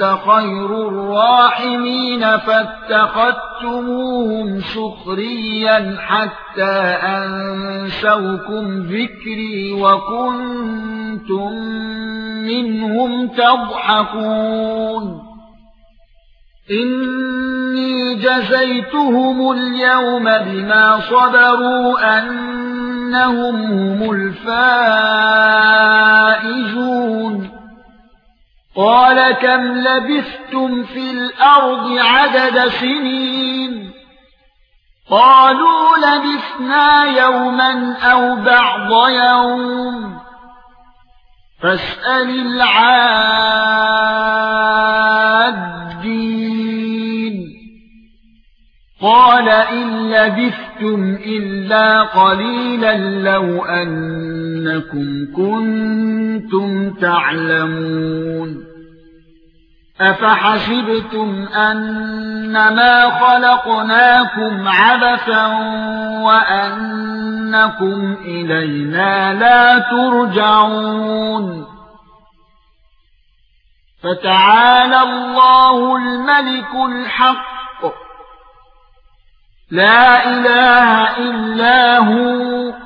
وانت خير الراحمين فاتخذتموهم سخريا حتى أنسوكم ذكري وكنتم منهم تضحكون. إني جزيتهم اليوم بما صبروا أنهم هم الفائزون. قال كم لبثتم في الأرض عدد سنين؟ قالوا لبثنا يوما أو بعض يوم. فاسأل العادين. قال إن لبثتم إلا قليلا لو انكم كنتم تعلمون أفحسبتم أنما خلقناكم عبثا وأنكم إلينا لا ترجعون فتعالى الله الملك الحق لا إله إلا هو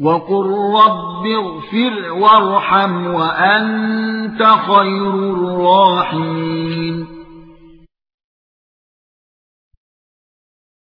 وقل رب اغفر وارحم وانت خير الراحمين